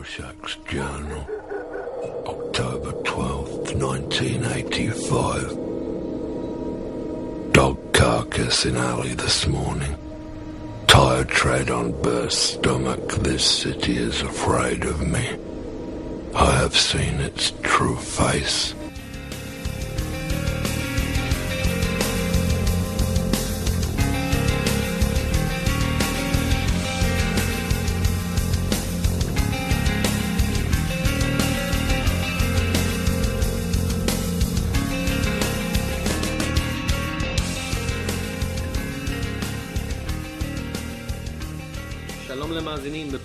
Rorschach's Journal, October 12th, 1985. Dog carcass in alley this morning. Tire tread on burst stomach. This city is afraid of me. I have seen its true face.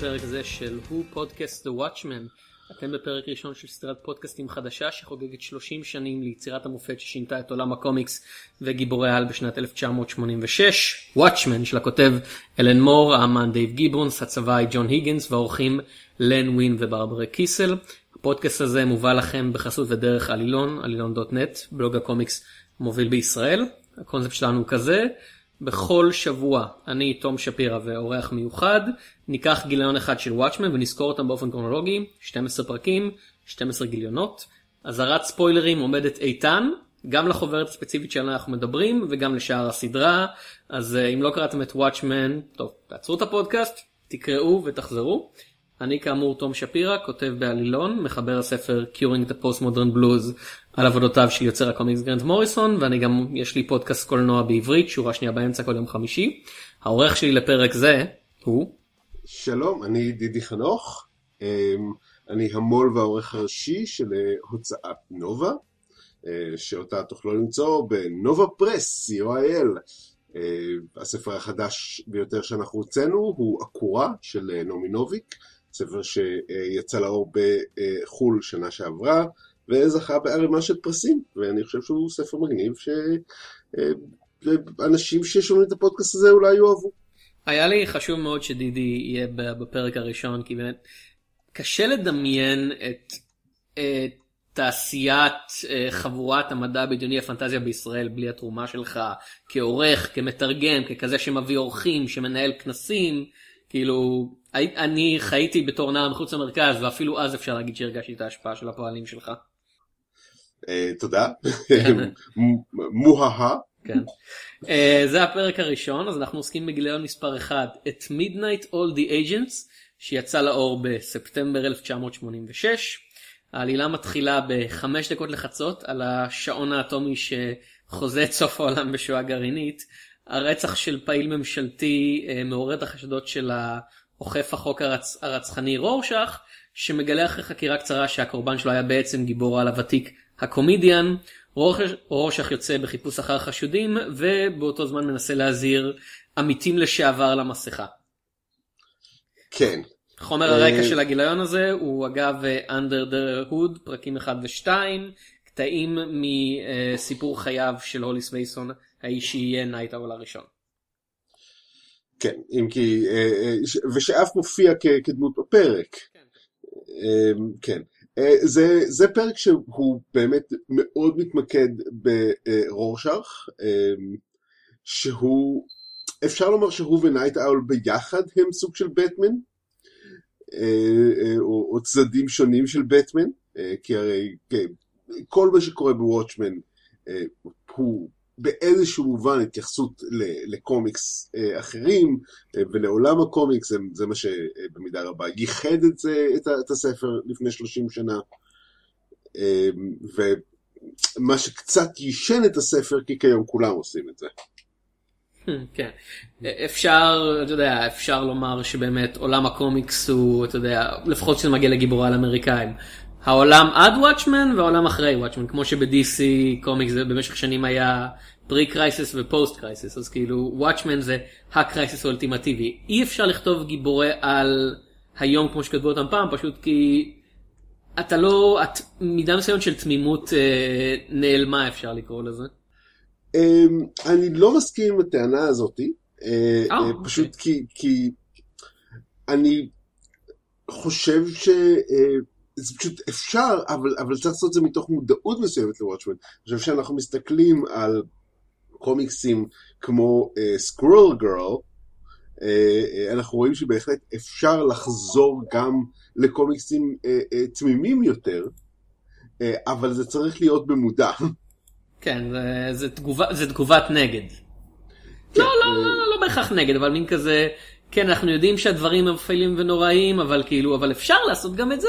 בפרק זה של Who Podcasts The Watchmen. אתם בפרק ראשון של סדרת פודקאסטים חדשה שחוגגת 30 שנים ליצירת המופת ששינתה את עולם הקומיקס וגיבורי העל בשנת 1986. Watchmen של הכותב אלן מור, האמן דייב גיבונס, הצבעי ג'ון היגינס והעורכים לן ווין וברברה קיסל. הפודקאסט הזה מובא לכם בחסות ודרך עלילון, עלילון.נט, בלוג הקומיקס מוביל בישראל. הקונספט שלנו הוא כזה. בכל שבוע אני תום שפירא ואורח מיוחד ניקח גיליון אחד של וואטשמן ונזכור אותם באופן קרונולוגי 12 פרקים 12 גיליונות אזהרת ספוילרים עומדת איתן גם לחוברת הספציפית שעליה אנחנו מדברים וגם לשאר הסדרה אז אה, אם לא קראתם את וואטשמן טוב תעצרו את הפודקאסט תקראו ותחזרו. אני כאמור תום שפירא כותב בעלילון מחבר הספר Curing the Postmodern Blues על עבודותיו של יוצר הקומיקס גרנט מוריסון ואני גם יש לי פודקאסט קולנוע בעברית שורה שנייה באמצע כל יום חמישי. העורך שלי לפרק זה הוא שלום, אני דידי חנוך, אמ, אני המו"ל והעורך הראשי של אה, הוצאת נובה, אה, שאותה תוכלו למצוא בנובה פרס, co.il. אה, הספר החדש ביותר שאנחנו הוצאנו הוא עקורה של נעמי נוביק, ספר שיצא לאור בחו"ל שנה שעברה, וזכה בערימה של פרסים, ואני חושב שהוא ספר מגניב שאנשים ששומעים את הפודקאסט הזה אולי יאהבו. היה לי חשוב מאוד שדידי יהיה בפרק הראשון כי באמת קשה לדמיין את, את תעשיית אה, חבורת המדע הבדיוני הפנטזיה בישראל בלי התרומה שלך כעורך, כמתרגם, ככזה שמביא אורחים, שמנהל כנסים, כאילו אני חייתי בתור נער מחוץ למרכז ואפילו אז אפשר להגיד שהרגשתי את ההשפעה של הפועלים שלך. אה, תודה, מוהה. כן. Uh, זה הפרק הראשון אז אנחנו עוסקים בגיליון מספר 1 את Midnight All the Agents שיצא לאור בספטמבר 1986. העלילה מתחילה בחמש דקות לחצות על השעון האטומי שחוזה את סוף העולם בשואה גרעינית. הרצח של פעיל ממשלתי uh, מעורר את החשדות של האוכף החוק הרצ... הרצחני רורשך שמגלה אחרי חקירה קצרה שהקורבן שלו היה בעצם גיבור על הוותיק הקומדיאן. רורשך יוצא בחיפוש אחר חשודים ובאותו זמן מנסה להזהיר עמיתים לשעבר למסכה. כן. חומר הרקע של הגיליון הזה הוא אגב under the hood פרקים 1 ו-2 קטעים מסיפור חייו של הוליס מייסון האיש שיהיה Nite Owl הראשון. כן, אם כי, ושאף מופיע כדמות בפרק. כן. כן. זה, זה פרק שהוא באמת מאוד מתמקד ברורשך, שהוא, אפשר לומר שהוא ו Nite Owl ביחד הם סוג של בטמן, או, או צדדים שונים של בטמן, כי הרי כן, כל מה שקורה בוואטשמן הוא באיזשהו מובן התייחסות לקומיקס אחרים ולעולם הקומיקס, זה מה שבמידה רבה ייחד את, זה, את הספר לפני 30 שנה. ומה שקצת יישן את הספר, כי כיום כולם עושים את זה. כן, אפשר, אתה יודע, אפשר לומר שבאמת עולם הקומיקס הוא, אתה יודע, לפחות כשזה מגיע לגיבורי על אמריקאים. העולם עד Watchmen והעולם אחרי Watchmen כמו שב-DC קומיקס זה במשך שנים היה pre-Crisis ו post-Crisis אז כאילו Watchmen זה ה Crisis האולטימטיבי אי אפשר לכתוב גיבורי על היום כמו שכתבו אותם פעם פשוט כי אתה לא את מידה מסוימת של תמימות אה, נעלמה אפשר לקרוא לזה. אה, אני לא מסכים עם הטענה הזאתי אה, אה, אה, פשוט. כי, כי אני חושב ש... זה פשוט אפשר, אבל, אבל צריך לעשות את זה מתוך מודעות מסוימת לוואטשמן. אני חושב שאנחנו מסתכלים על קומיקסים כמו סקרול uh, גרל, אנחנו רואים שבהחלט אפשר לחזור גם לקומיקסים תמימים יותר, אבל זה צריך להיות במודע. כן, זה, זה, תגובה, זה תגובת נגד. כן, לא, לא, לא, לא, לא בהכרח נגד, אבל מין כזה, כן, אנחנו יודעים שהדברים הם אפלים ונוראים, אבל כאילו, אבל אפשר לעשות גם את זה.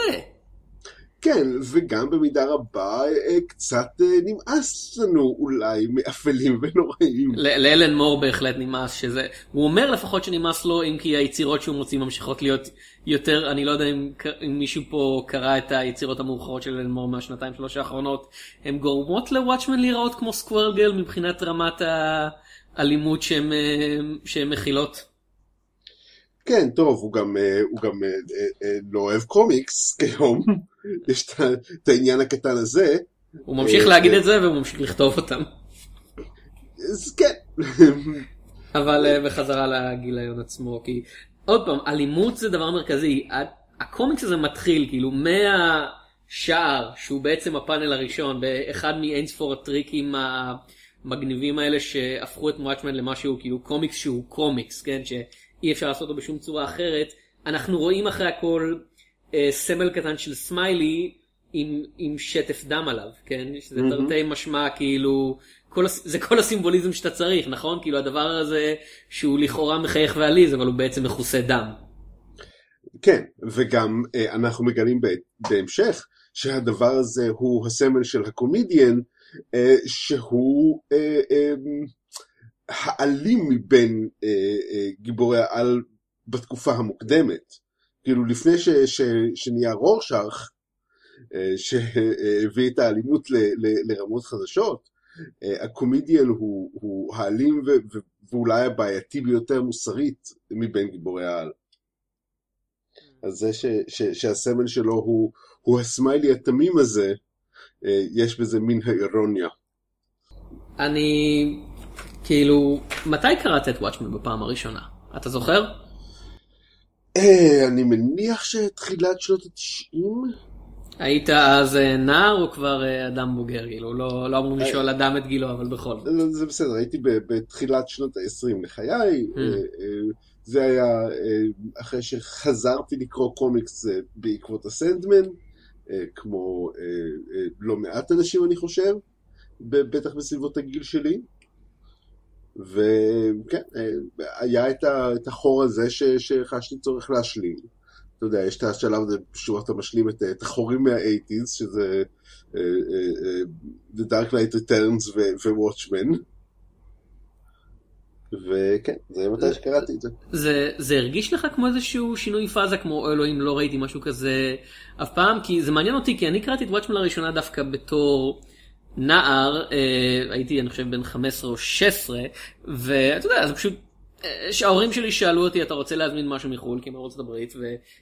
כן, וגם במידה רבה אה, קצת אה, נמאס לנו אולי מאפלים ונוראים. לאלן מור בהחלט נמאס שזה, הוא אומר לפחות שנמאס לו אם כי היצירות שהוא מוציא ממשיכות להיות יותר, אני לא יודע אם, אם מישהו פה קרא את היצירות המאוחרות של אלן מור מהשנתיים שלוש האחרונות, הן גורמות לוואטשמן להיראות כמו סקוורל גל מבחינת רמת האלימות שהן אה, מכילות. כן, טוב, הוא גם, הוא גם לא אוהב קומיקס כיום. יש את העניין הקטן הזה. הוא ממשיך אה, להגיד את זה והוא ממשיך לכתוב אותם. אז כן. אבל אה, בחזרה לגיליון עצמו, כי עוד פעם, אלימות זה דבר מרכזי. הקומיקס הזה מתחיל כאילו מהשער, שהוא בעצם הפאנל הראשון, באחד מאין ספור הטריקים המגניבים האלה שהפכו את Watchmen למשהו כאילו קומיקס שהוא קומיקס, כן? שאי אפשר לעשות אותו בשום צורה אחרת. אנחנו רואים אחרי הכל אה, סמל קטן של סמיילי עם, עם שטף דם עליו, כן? שזה mm-hmm. תרתי משמע כאילו, כל, זה כל הסימבוליזם שאתה צריך, נכון? כאילו הדבר הזה שהוא לכאורה מחייך ועליז, אבל הוא בעצם מכוסה דם. כן, וגם אה, אנחנו מגלים בהמשך שהדבר הזה הוא הסמל של הקומדיאן, אה, שהוא האלים מבין גיבורי העל בתקופה המוקדמת. כאילו לפני ש, ש, שנהיה רורשך, אה, שהביא את האלימות ל, ל, לרמות חדשות, אה, הקומדיאן הוא, הוא האלים ו, ו, ואולי הבעייתי ביותר מוסרית מבין גיבורי העל. אז זה ש, ש, שהסמל שלו הוא, הוא הסמיילי התמים הזה, אה, יש בזה מין האירוניה. אני, כאילו, מתי קראת את וואטשמן בפעם הראשונה? אתה זוכר? אה, אני מניח שתחילת שנות התשעים. היית אז אה, נער או כבר אה, אדם בוגר? כאילו, לא, לא אמורים לשאול אדם את גילו, אבל בכל זאת. לא, זה בסדר, הייתי בתחילת שנות ה-20 לחיי. זה היה אחרי שחזרתי לקרוא קומיקס בעקבות הסנדמן, כמו לא מעט אנשים אני חושב, בטח בסביבות הגיל שלי. וכן, היה את החור הזה שחשתי צורך להשלים. אתה יודע, יש את השלב הזה שבו אתה משלים את, את החורים מה-80's, שזה uh, uh, uh, The Dark Knight Returns ו-Watchmen. וכן, זה מתי שקראתי את זה. זה. זה הרגיש לך כמו איזשהו שינוי פאזה, כמו אלוהים, לא ראיתי משהו כזה אף פעם, כי זה מעניין אותי, כי אני קראתי את וואטשמן לראשונה דווקא בתור... נער, אה, הייתי אני חושב בן 15 או 16, ואתה יודע, זה פשוט, אה, שההורים שלי שאלו אותי, אתה רוצה להזמין משהו מחו"ל, כי הם מארצות הברית,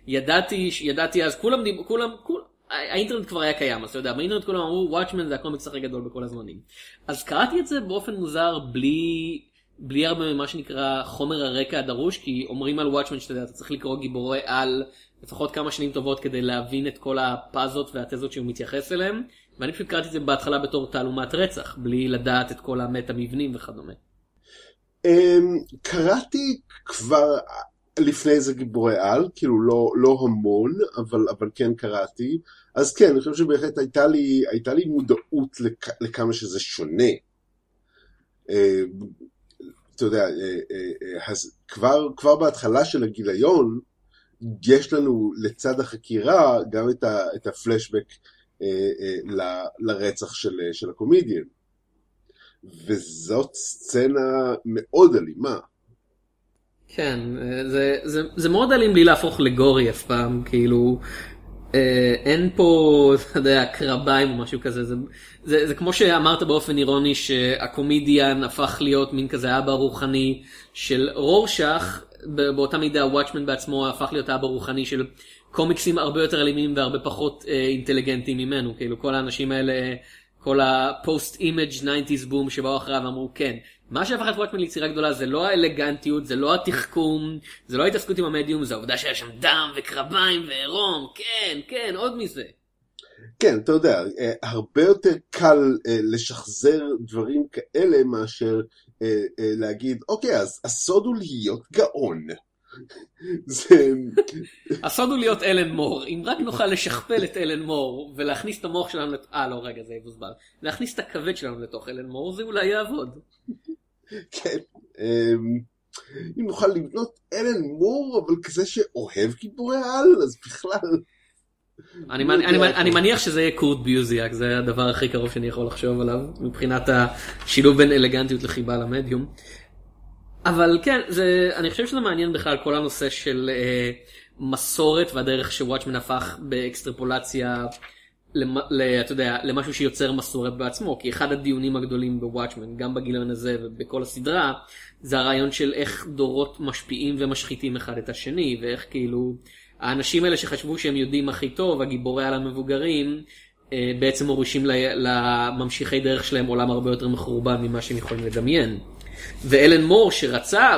וידעתי, ידעתי אז, כולם דיברו, כולם, כולם, האינטרנט כבר היה קיים, אז אתה יודע, באינטרנט כולם אמרו, וואטשמן זה הקומיקס הכי גדול בכל הזמנים. אז קראתי את זה באופן מוזר, בלי... בלי הרבה ממה שנקרא חומר הרקע הדרוש, כי אומרים על וואטשמן שאתה יודע, אתה צריך לקרוא גיבורי על לפחות כמה שנים טובות כדי להבין את כל הפאזות והתזות שהוא מתייחס אליהם. ואני פשוט קראתי את זה בהתחלה בתור תעלומת רצח, בלי לדעת את כל המטה מבנים וכדומה. אמ, קראתי כבר לפני זה גיבורי על, כאילו לא, לא המון, אבל, אבל כן קראתי. אז כן, אני חושב שבהחלט הייתה לי, הייתה לי מודעות לכ, לכמה שזה שונה. אמ, אתה יודע, אה, אה, אז כבר, כבר בהתחלה של הגיליון, יש לנו לצד החקירה גם את, ה, את הפלשבק אה, אה, לרצח של, אה, של הקומדיאן. וזאת סצנה מאוד אלימה. כן, זה, זה, זה מאוד אלים בלי להפוך לגורי אף פעם, כאילו, אה, אין פה, אתה יודע, קרביים או משהו כזה, זה, זה, זה כמו שאמרת באופן אירוני שהקומדיאן הפך להיות מין כזה אבא רוחני של רורשך, באותה מידה Watchmen בעצמו הפך להיות אבא רוחני של קומיקסים הרבה יותר אלימים והרבה פחות אה, אינטליגנטים ממנו, כאילו כל האנשים האלה, כל ה post-Image 90's בום שבאו אחריו אמרו כן, מה שהפך את Watchmen ליצירה גדולה זה לא האלגנטיות, זה לא התחכום, זה לא ההתעסקות עם המדיום, זה העובדה שהיה שם דם וקרביים ועירום, כן, כן, עוד מזה. כן, אתה יודע, אה, הרבה יותר קל אה, לשחזר דברים כאלה מאשר אה, אה, להגיד, אוקיי, אז הסוד הוא להיות גאון. זה... הסוד הוא להיות אלן מור, אם רק נוכל לשכפל את אלן מור ולהכניס את המוח שלנו. אה לא רגע זה יבוזבז, להכניס את הכבד שלנו לתוך אלן מור זה אולי יעבוד. כן. אמ, אם נוכל לבנות אלן מור, אבל כזה שאוהב גיבורי על, אז בכלל... אני, אני, אני, מניח שזה יהיה קורט ביוזיאק, זה הדבר הכי קרוב שאני יכול לחשוב עליו, מבחינת השילוב בין אלגנטיות לחיבה למדיום. אבל כן, זה, אני חושב שזה מעניין בכלל כל הנושא של אה, מסורת והדרך שוואטשמן הפך באקסטרפולציה, למ, ל, יודע, למשהו שיוצר מסורת בעצמו, כי אחד הדיונים הגדולים בוואטשמן, גם בגיליון הזה ובכל הסדרה, זה הרעיון של איך דורות משפיעים ומשחיתים אחד את השני, ואיך כאילו האנשים האלה שחשבו שהם יודעים הכי טוב, הגיבורי על המבוגרים, אה, בעצם מורישים לממשיכי דרך שלהם עולם הרבה יותר מחורבן ממה שהם יכולים לדמיין. ואלן מור שרצה,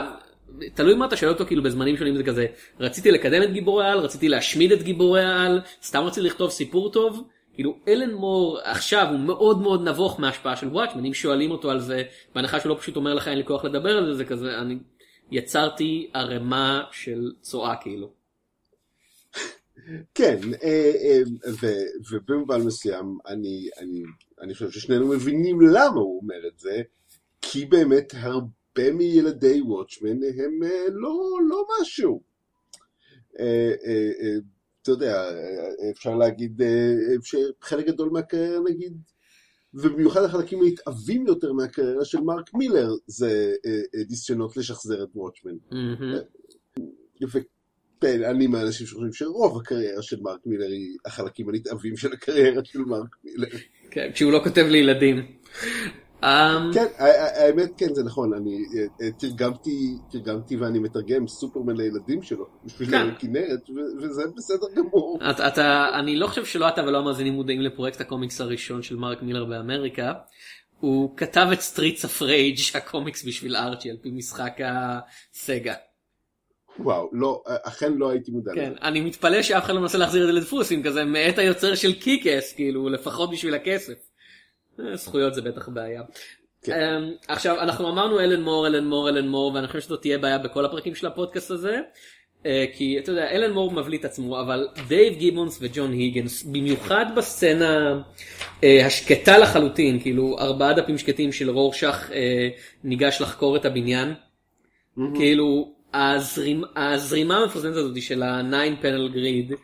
תלוי מה אתה שואל אותו כאילו בזמנים שונים זה כזה, רציתי לקדם את גיבורי העל, רציתי להשמיד את גיבורי העל, סתם רציתי לכתוב סיפור טוב. כאילו אלן מור עכשיו הוא מאוד מאוד נבוך מההשפעה של וואטשמן, אם שואלים אותו על זה, בהנחה שהוא לא פשוט אומר לך אין לי כוח לדבר על זה, זה כזה, אני יצרתי ערימה של צואה כאילו. כן, אה, אה, ובמובן מסוים אני, אני, אני חושב ששנינו מבינים למה הוא אומר את זה, כי באמת הרבה מילדי וואטשמן הם אה, לא, לא משהו. אתה יודע, אפשר להגיד שחלק גדול מהקריירה נגיד, ובמיוחד החלקים המתאבים יותר מהקריירה של מרק מילר, זה ניסיונות לשחזר את וואטשמן. כן, אני מהאנשים שחושבים שרוב הקריירה של מרק מילר היא החלקים הנתעבים של הקריירה של מרק מילר. כן, כשהוא לא כותב לילדים. אמ, כן, האמת כן זה נכון, אני אה, תרגמתי, תרגמתי ואני מתרגם סופרמן לילדים שלו, בשביל כן. כנרת, וזה בסדר גמור. אני לא חושב שלא אתה ולא המאזינים מודעים לפרויקט הקומיקס הראשון של מרק מילר באמריקה. הוא כתב את Streets of Rage הקומיקס בשביל ארצ'י על פי משחק הסגה. וואו, לא, אכן לא הייתי מודע כן, לזה. אני מתפלא שאף אחד לא מנסה להחזיר את זה לדפוסים כזה מאת היוצר של Kick-Ass, כאילו, לפחות בשביל הכסף. אה, זכויות זה בטח בעיה. כן. Um, עכשיו, אנחנו אמרנו אלן מור, אלן מור, אלן מור, ואני חושב שזאת תהיה בעיה בכל הפרקים של הפודקאסט הזה. Uh, כי אתה יודע, אלן מור מבליט עצמו, אבל דייב גיבונס וג'ון היגינס, במיוחד בסצנה uh, השקטה לחלוטין, כאילו ארבעה דפים שקטים של רורשך uh, ניגש לחקור את הבניין, mm-hmm. כאילו הזרימ, הזרימה המפורסמת הזאת של ה-9 panel grid,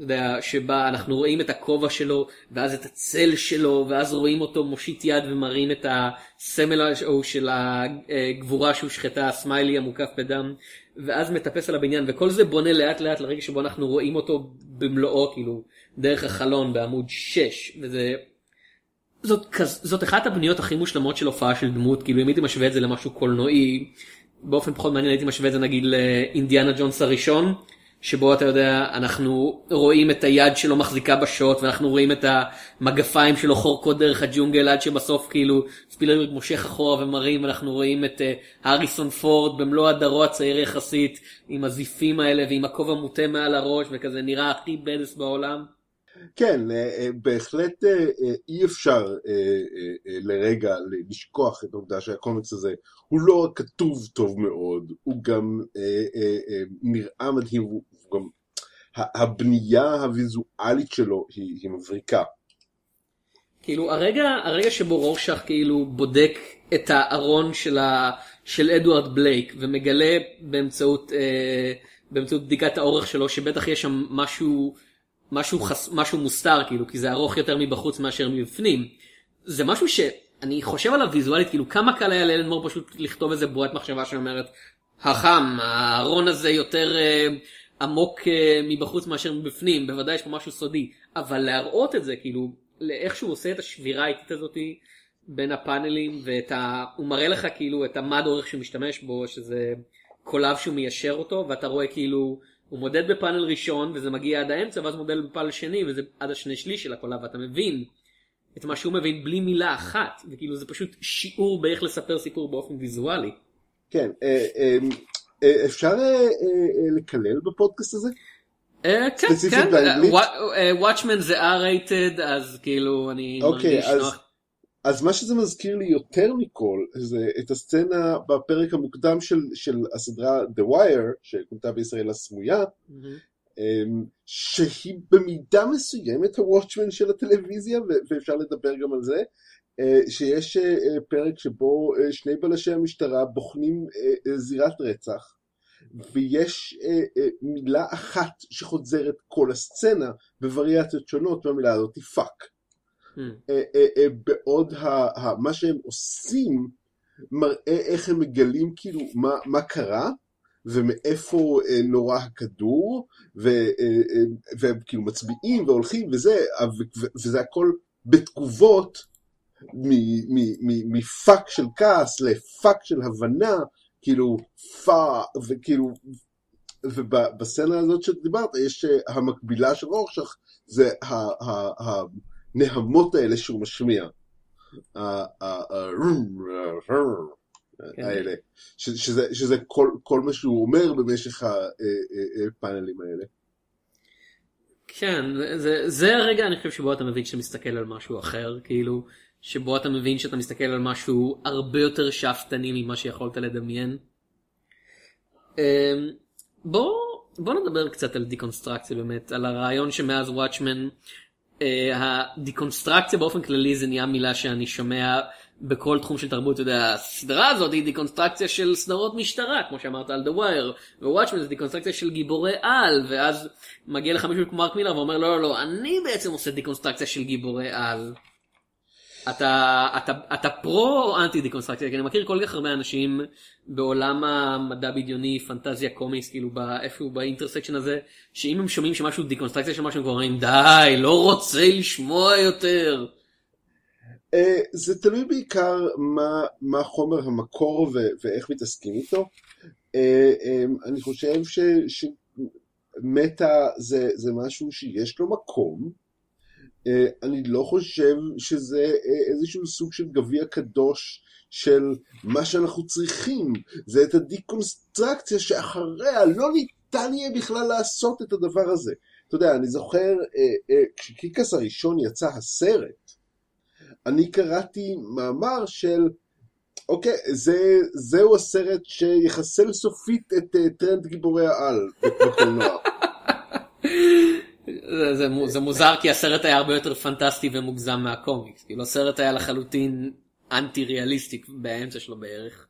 יודע, שבה אנחנו רואים את הכובע שלו, ואז את הצל שלו, ואז רואים אותו מושיט יד ומראים את הסמל של הגבורה שהושחתה, הסמיילי המוקף בדם, ואז מטפס על הבניין, וכל זה בונה לאט לאט לרגע שבו אנחנו רואים אותו במלואו, כאילו, דרך החלון בעמוד 6, וזה... זאת, זאת אחת הבניות הכי מושלמות של הופעה של דמות, כאילו אם הייתי משווה את זה למשהו קולנועי, באופן פחות מעניין הייתי משווה את זה נגיד לאינדיאנה ג'ונס הראשון. שבו אתה יודע אנחנו רואים את היד שלו מחזיקה בשוט ואנחנו רואים את המגפיים שלו חורקות דרך הג'ונגל עד שבסוף כאילו ספילברג מושך אחורה ומראים אנחנו רואים את uh, הריסון פורד במלוא הדרו הצעיר יחסית עם הזיפים האלה ועם הכובע מוטה מעל הראש וכזה נראה הכי בדס בעולם. כן, אה, אה, בהחלט אה, אי אפשר לרגע לשכוח את העובדה שהקומיקס הזה הוא לא רק כתוב טוב מאוד, הוא גם נראה מדהים, הוא גם הבנייה הוויזואלית שלו היא, היא מבריקה. כאילו הרגע, הרגע שבו רורשך כאילו בודק את הארון של, ה, של אדוארד בלייק ומגלה באמצעות, אה, באמצעות בדיקת האורך שלו שבטח יש שם משהו משהו, חס... משהו מוסתר כאילו כי זה ארוך יותר מבחוץ מאשר מבפנים. זה משהו שאני חושב עליו ויזואלית כאילו כמה קל היה לאלן מור פשוט לכתוב איזה בועת מחשבה שאומרת החם הארון הזה יותר אה, עמוק אה, מבחוץ מאשר מבפנים בוודאי יש פה משהו סודי אבל להראות את זה כאילו לאיך שהוא עושה את השבירה האיטית הזאתי בין הפאנלים ואת ה... הוא מראה לך כאילו את המד אורך שהוא משתמש בו שזה קולב שהוא מיישר אותו ואתה רואה כאילו הוא מודד בפאנל ראשון וזה מגיע עד האמצע ואז מודד בפאנל שני וזה עד השני שליש של הקולה ואתה מבין את מה שהוא מבין בלי מילה אחת וכאילו זה פשוט שיעור באיך לספר סיפור באופן ויזואלי. כן אה, אה, אה, אפשר לקלל בפודקאסט הזה? כן, כן, וואטשמן זה R-rated אז כאילו אני אוקיי, מרגיש נוח. אז מה שזה מזכיר לי יותר מכל, זה את הסצנה בפרק המוקדם של, של הסדרה The Wire, שכונתה בישראל הסמויה, אמ, שהיא במידה מסוימת הוואטשמן של הטלוויזיה, ואפשר לדבר גם על זה, אה, שיש אה, פרק שבו אה, שני בלשי המשטרה בוחנים זירת רצח, ויש מילה אחת שחוזרת כל הסצנה בווריאציות שונות, והמילה הזאת היא fuck. Hmm. בעוד מה שהם עושים מראה איך הם מגלים כאילו מה, מה קרה, ומאיפו אה, נורה הכדור, אה, אה, והם כאילו מצביעים והולכים וזה, וזה הכל בתגובות מ fuck של כעס ל fuck של הבנה, כאילו fuck, וכאילו, ובסצנה הזאת שדיברת, יש המקבילה של רורשך, זה הנהמות האלה שהוא משמיע. כן. האלה, שזה, כל, מה שהוא אומר במשך הפאנלים אה, אה, אה, האלה. כן, זה, זה הרגע אני חושב שבו אתה מבין שאתה מסתכל על משהו אחר, כאילו, שבו אתה מבין שאתה מסתכל על משהו הרבה יותר שאפתני ממה שיכולת לדמיין. אמ, בוא, בוא נדבר קצת על דיקונסטרקציה באמת, על הרעיון שמאז וואטשמן, הדיקונסטרקציה באופן כללי זה נהיה מילה שאני שומע בכל תחום של תרבות, אתה יודע, הסדרה הזאת היא דיקונסטרקציה של סדרות משטרה, כמו שאמרת על The Wire, ווואטשמן זה דיקונסטרקציה של גיבורי על, ואז מגיע לך מישהו כמו מרק מילר ואומר לא לא לא, אני בעצם עושה דיקונסטרקציה של גיבורי על. אתה, אתה, אתה פרו או אנטי דיקונסטרקציה? כי אני מכיר כל כך הרבה אנשים בעולם המדע בדיוני, פנטזיה, קומיקס, כאילו איפה הוא באינטרסקשן הזה, שאם הם שומעים שמשהו דיקונסטרקציה של משהו, הם אומרים די, לא רוצה לשמוע יותר. Uh, זה תלוי בעיקר מה, מה חומר המקור ו, ואיך מתעסקים איתו. Uh, um, אני חושב שמטא זה, זה משהו שיש לו מקום. Uh, אני לא חושב שזה uh, איזשהו סוג של גביע קדוש של מה שאנחנו צריכים. זה את הדיקונסטרקציה שאחריה לא ניתן יהיה בכלל לעשות את הדבר הזה. אתה יודע, אני זוכר, uh, כשקיקס הראשון יצא הסרט, אני קראתי מאמר של, אוקיי, זה, זהו הסרט שיחסל סופית את טרנד גיבורי העל בקולנוע. זה, זה, זה מוזר כי הסרט היה הרבה יותר פנטסטי ומוגזם מהקומיקס, כאילו הסרט היה לחלוטין אנטי ריאליסטי באמצע שלו בערך.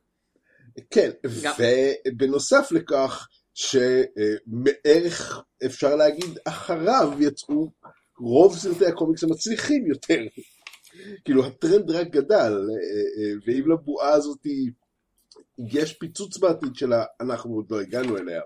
כן, גם... ובנוסף לכך שמערך אפשר להגיד אחריו יצאו רוב סרטי הקומיקס המצליחים יותר. כאילו הטרנד רק גדל, אה, אה, ואם לבועה הזאת יש פיצוץ בעתיד שלה, אנחנו עוד לא הגענו אליה.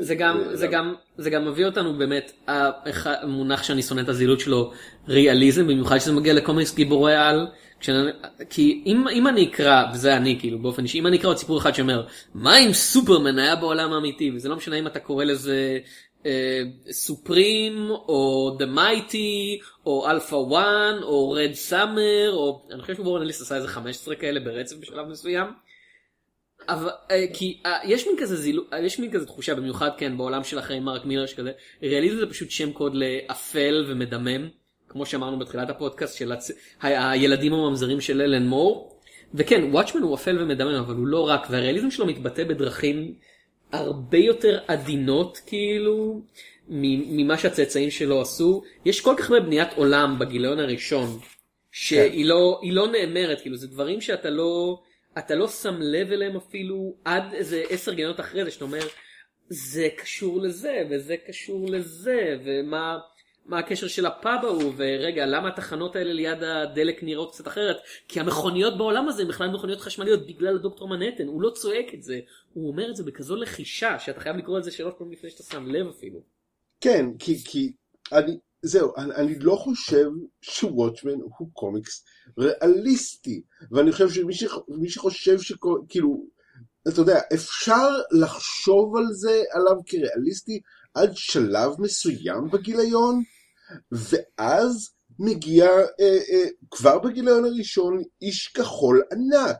זה גם, זה גם, זה גם מביא אותנו באמת, המונח שאני שונא את הזילות שלו, ריאליזם, במיוחד שזה מגיע לקומיקס גיבורי על, כשאני, כי אם, אם אני אקרא, וזה אני כאילו באופן אישי, אם אני אקרא עוד סיפור אחד שאומר, מה אם סופרמן היה בעולם האמיתי, וזה לא משנה אם אתה קורא לזה Supreme או The Mighty או Alpha One או Red Summer או אני חושב שוורן אליס עשה איזה 15 כאלה ברצף בשלב מסוים. אבל אה, כי אה, יש מין כזה זילו אה, יש מין כזה תחושה במיוחד כן בעולם של אחרי מרק מילר שכזה ריאליזם זה פשוט שם קוד לאפל ומדמם כמו שאמרנו בתחילת הפודקאסט של הצ... הילדים הממזרים של אלן מור. וכן וואטשמן הוא אפל ומדמם אבל הוא לא רק והריאליזם שלו מתבטא בדרכים הרבה יותר עדינות כאילו ממה שהצאצאים שלו עשו. יש כל כך הרבה בניית עולם בגיליון הראשון שהיא כן. לא, לא נאמרת, כאילו זה דברים שאתה לא, אתה לא שם לב אליהם אפילו עד איזה עשר גיליונות אחרי זה שאתה אומר זה קשור לזה וזה קשור לזה ומה מה הקשר של הפאב ההוא, ורגע, למה התחנות האלה ליד הדלק נראות קצת אחרת? כי המכוניות בעולם הזה הן בכלל מכוניות חשמליות בגלל הדוקטור מנהטן, הוא לא צועק את זה, הוא אומר את זה בכזו לחישה, שאתה חייב לקרוא את זה שלוש פעמים לפני שאתה שם לב אפילו. כן, כי, כי, אני, זהו, אני, אני לא חושב שוואטשמן הוא קומיקס ריאליסטי, ואני חושב שמי שחושב שכאילו, אתה יודע, אפשר לחשוב על זה עליו כריאליסטי עד שלב מסוים בגיליון, ואז מגיע אה, אה, כבר בגיליון הראשון איש כחול ענק.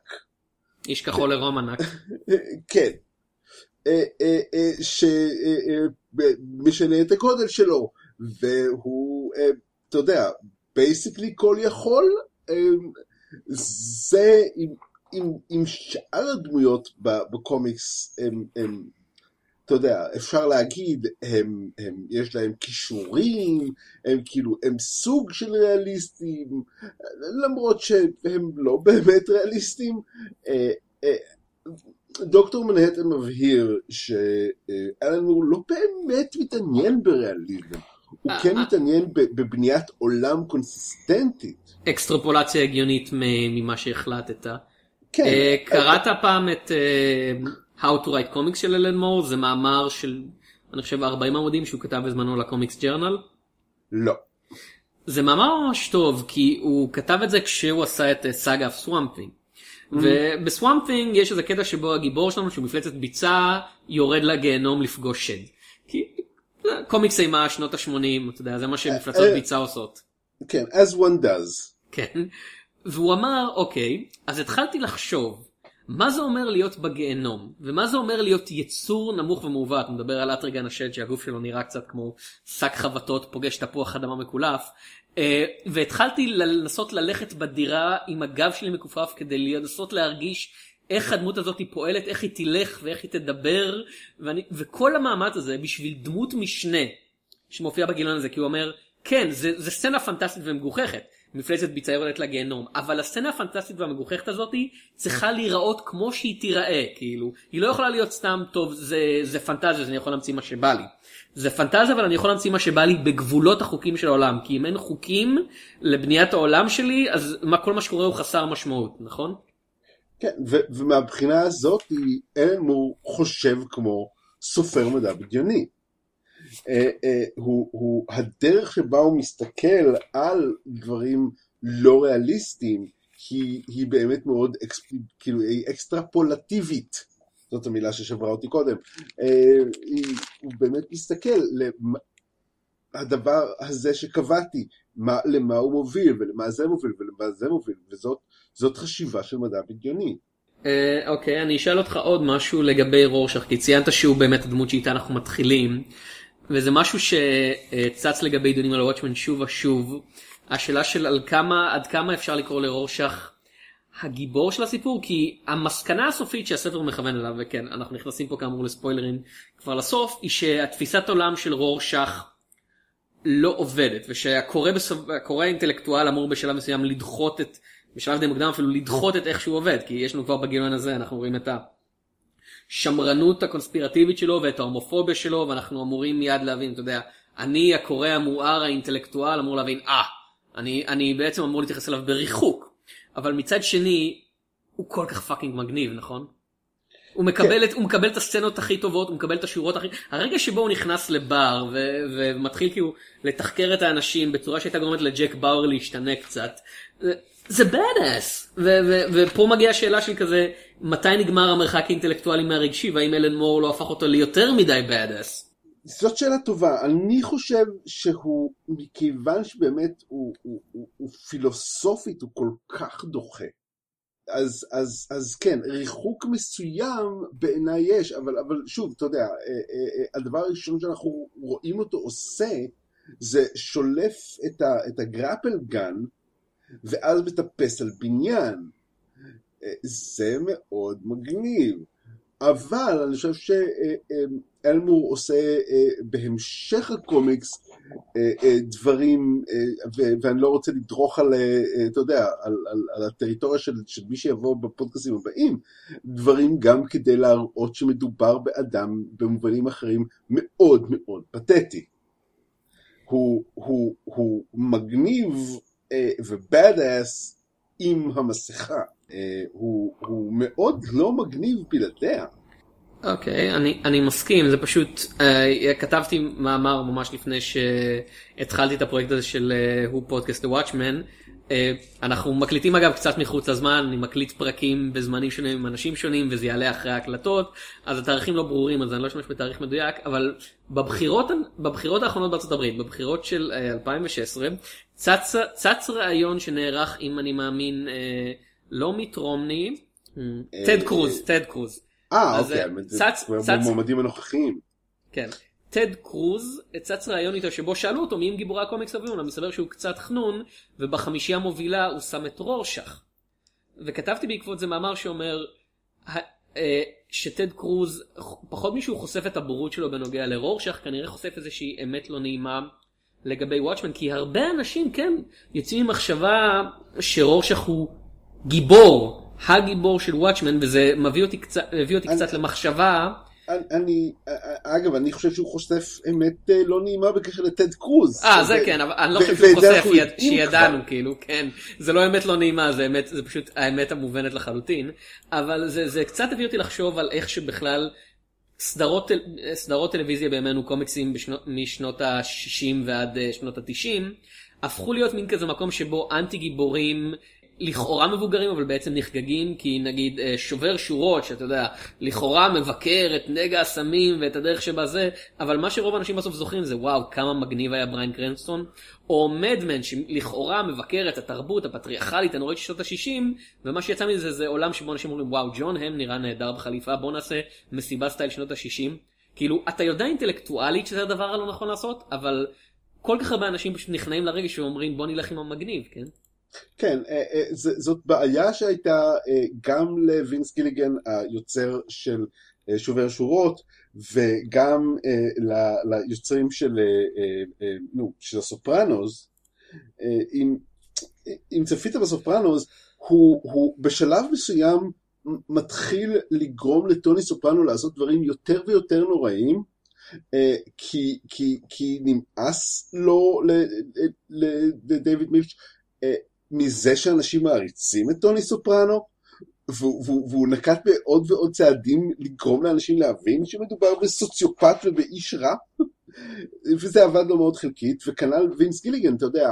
איש כחול עירום ענק. כן. אה, אה, אה, שמשנה אה, את הגודל שלו, והוא, אה, אתה יודע, basically כל יכול, אמ, זה עם, עם, עם שאר הדמויות בקומיקס הם, הם אתה יודע, אפשר להגיד, הם, הם, יש להם כישורים, הם כאילו, הם סוג של ריאליסטים, למרות שהם לא באמת ריאליסטים. אה, אה, דוקטור מנהטן מבהיר שאלן לא באמת מתעניין בריאליזם. הוא כן מתעניין בבניית עולם קונסיסטנטית. אקסטרפולציה הגיונית ממה שהחלטת. כן. אה, קראת פעם את How to Write Comics של אלן מור, זה מאמר של, אני חושב, 40 עמודים שהוא כתב בזמנו לקומיקס ג'רנל? לא. זה מאמר ממש טוב, כי הוא כתב את זה כשהוא עשה את סאגה אוף Swamp Thing. וב Swamp Thing יש איזה קטע שבו הגיבור שלנו, שהוא מפלצת ביצה, יורד לגיהנום לפגוש שד. כי קומיקס אימה שנות ה-80, אתה יודע, זה מה שמפלצות אה, ביצה עושות. כן, as one does. כן. והוא אמר, אוקיי, אז התחלתי לחשוב, מה זה אומר להיות בגיהנום ומה זה אומר להיות יצור נמוך ומעוות מדבר על אטריגן השד שהגוף שלו נראה קצת כמו שק חבטות פוגש תפוח אדמה מקולף אה, והתחלתי לנסות ללכת בדירה עם הגב שלי מכופף כדי לנסות להרגיש איך הדמות הזאת פועלת איך היא תלך ואיך היא תדבר ואני, וכל המאמץ הזה בשביל דמות משנה שמופיע בגיליון הזה כי הוא אומר כן זה, זה סצנה פנטסטית ומגוחכת מפלצת ביצה יורדת לגיהנום אבל הסצנה הפנטסטית והמגוחכת הזאת צריכה להיראות כמו שהיא תיראה כאילו היא לא יכולה להיות סתם טוב זה זה פנטזיה אז אני יכול להמציא מה שבא לי. זה פנטזיה אבל אני יכול להמציא מה שבא לי בגבולות החוקים של העולם כי אם אין חוקים לבניית העולם שלי אז מה כל מה שקורה הוא חסר משמעות נכון? כן ו- ומהבחינה הזאת אלן מור חושב כמו סופר מדע בדיוני. אה, אה, הוא, הוא הדרך שבה הוא מסתכל על דברים לא ריאליסטיים היא, היא באמת מאוד אקס, כאילו, היא אקסטרפולטיבית. זאת המילה ששברה אותי קודם. אה, הוא באמת מסתכל הדבר הזה שקבעתי, מה, למה הוא מוביל ולמה זה מוביל ולמה זה מוביל, וזאת חשיבה של מדע בדיוני. אוקיי, אני אשאל אותך עוד משהו לגבי רורשך, כי ציינת שהוא באמת הדמות שאיתה אנחנו מתחילים. וזה משהו שצץ לגבי דיונים על הוואטשמן שוב ושוב. השאלה של על כמה, עד כמה אפשר לקרוא לרורשך הגיבור של הסיפור, כי המסקנה הסופית שהספר מכוון אליו, וכן, אנחנו נכנסים פה כאמור לספוילרים כבר לסוף, היא שהתפיסת עולם של רורשך לא עובדת, ושהקורא בסוף, האינטלקטואל אמור בשלב מסוים לדחות את, בשלב די מוקדם אפילו לדחות את איך שהוא עובד, כי יש לנו כבר בגיליון הזה, אנחנו רואים את. השמרנות הקונספירטיבית שלו ואת ההומופוביה שלו ואנחנו אמורים מיד להבין, אתה יודע, אני הקורא המואר האינטלקטואל אמור להבין, אה, אני, אני בעצם אמור להתייחס אליו בריחוק, אבל מצד שני, הוא כל כך fucking מגניב, נכון? הוא מקבל, כן. את, הוא מקבל את הסצנות הכי טובות, הוא מקבל את השורות הכי... הרגע שבו הוא נכנס לבר ו, ומתחיל כאילו לתחקר את האנשים בצורה שהייתה גורמת לג'ק באואר להשתנה קצת, זה badass ופה מגיעה השאלה של כזה מתי נגמר המרחק האינטלקטואלי מהרגשי והאם אלן מור לא הפך אותו ליותר מדי badass. זאת שאלה טובה אני חושב שהוא מכיוון שבאמת הוא, הוא, הוא, הוא פילוסופית הוא כל כך דוחה. אז, אז, אז כן, ריחוק מסוים בעיניי יש, אבל, אבל שוב, אתה יודע, אה, אה, אה, הדבר הראשון שאנחנו רואים אותו עושה, זה שולף את, ה, את הגרפל גן, ואז מטפס על בניין. אה, זה מאוד מגניב. אבל אני חושב שאלמור עושה אה, בהמשך הקומיקס אה, דברים, ואני לא רוצה לדרוך על, אתה יודע, על, על, על הטריטוריה של, של מי שיבוא בפודקאסים הבאים, דברים גם כדי להראות שמדובר באדם במובנים אחרים מאוד מאוד פתטי. הוא, הוא, הוא מגניב אה, ובאד אס עם המסכה. אה, הוא, הוא מאוד לא מגניב בלעדיה. אוקיי, okay, אני, אני מסכים, זה פשוט, uh, כתבתי מאמר ממש לפני שהתחלתי את הפרויקט הזה של הוא פודקאסט The Watchman, אנחנו מקליטים אגב קצת מחוץ לזמן, אני מקליט פרקים בזמנים שונים עם אנשים שונים וזה יעלה אחרי ההקלטות, אז התאריכים לא ברורים אז אני לא אשתמש בתאריך מדויק, אבל בבחירות, בבחירות האחרונות בארצות הברית, בבחירות של 2016, אה, צץ, צץ ראיון שנערך אם אני מאמין אה, לא מיט רומני, טד קרוז, טד קרוז. אה אוקיי, זה מועמדים הנוכחיים. כן. טד קרוז צץ ראיון איתו שבו שאלו אותו מי הם גיבורי הקומיקס הטובים, מסתבר שהוא קצת חנון, ובחמישייה המובילה הוא שם את רורשך. וכתבתי בעקבות זה מאמר שאומר אה, שטד קרוז, פחות משהוא חושף את הבורות שלו בנוגע לרורשך, כנראה חושף איזושהי אמת לא נעימה לגבי וואטשמן, כי הרבה אנשים, כן, יוצאים עם מחשבה שרורשך הוא גיבור, הגיבור של וואטשמן, וזה מביא אותי קצת, מביא אותי קצת למחשבה. אני, אגב, אני חושב שהוא חושף אמת אה, לא נעימה בקשר לטד קרוז. אה, זה כן, אבל אני לא חושב שהוא חושף שידענו, כאילו, כן. זה לא אמת לא נעימה, זה אמת, זה פשוט האמת המובנת לחלוטין. אבל זה, זה קצת הביא אותי לחשוב על איך שבכלל סדרות, סדרות טלוויזיה בימינו, קומיקסים בשנות, משנות ה-60 ועד אה, שנות ה-90, הפכו להיות מין כזה מקום שבו אנטי גיבורים לכאורה מבוגרים אבל בעצם נחגגים כי נגיד אה, שובר שורות שאתה יודע לכאורה מבקר את נגע הסמים ואת הדרך שבה זה אבל מה שרוב האנשים בסוף זוכרים זה וואו כמה מגניב היה בריין קרנסטון או מדמן שלכאורה מבקר את התרבות הפטריארכלית הנוראית של שנות ה-60 ומה שיצא מזה זה עולם שבו אנשים אומרים וואו ג'ון הם נראה נהדר בחליפה בוא נעשה מסיבה סטייל שנות ה-60 כאילו אתה יודע אינטלקטואלית שזה הדבר הלא נכון לעשות אבל כל כך הרבה אנשים פשוט נכנעים לרגש ואומרים בוא נלך עם המגניב כן. כן, אה, אה, זאת בעיה שהייתה אה, גם לווינס גיליגן היוצר של שובר שורות וגם ליוצרים של, נו, של הסופרנוס. אם, אם צפית בסופרנוס, הוא, הוא בשלב מסוים מתחיל לגרום לטוני סופרנו לעשות דברים יותר ויותר נוראים, כי, כי, כי נמאס לו לדייוויד מילץ' מזה שאנשים מעריצים את טוני סופרנו, והוא, והוא, והוא נקט בעוד ועוד צעדים לגרום לאנשים להבין שמדובר בסוציופט ובאיש רע, וזה עבד לו מאוד חלקית, וכנ"ל וינס גיליגן, אתה יודע,